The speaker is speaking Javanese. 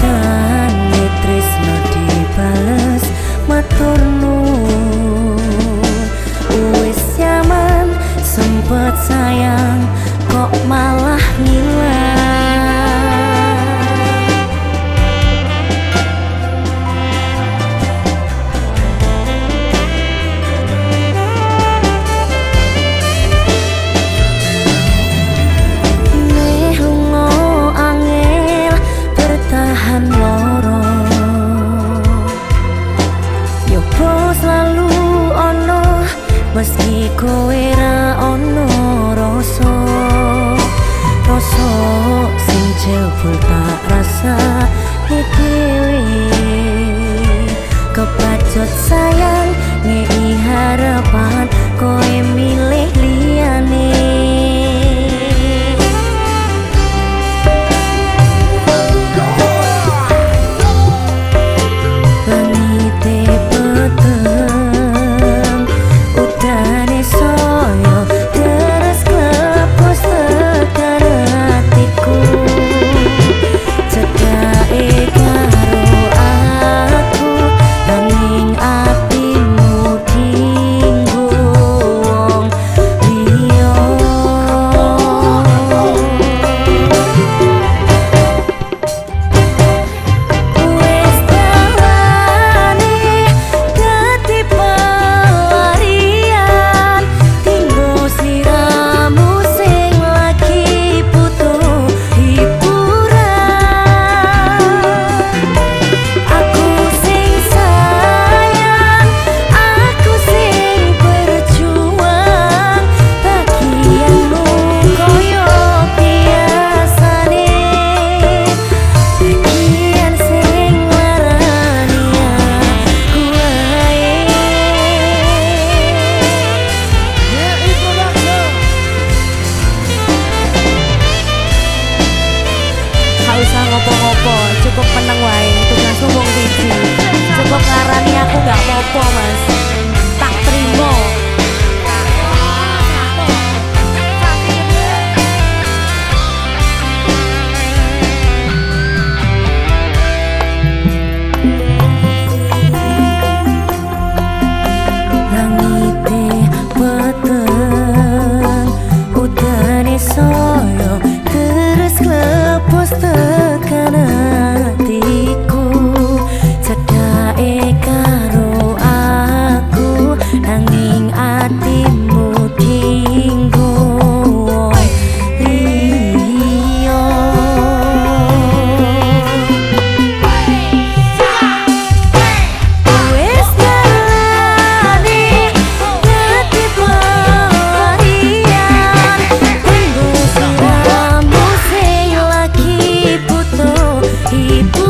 Nyatan tresno dibales maturnu kowe ra ono rasa rasa sing jebul usah ngopo-ngopo cukup meneng wae. Tugasmu wong siji cukup ngarani aku gak popo mas. Keep.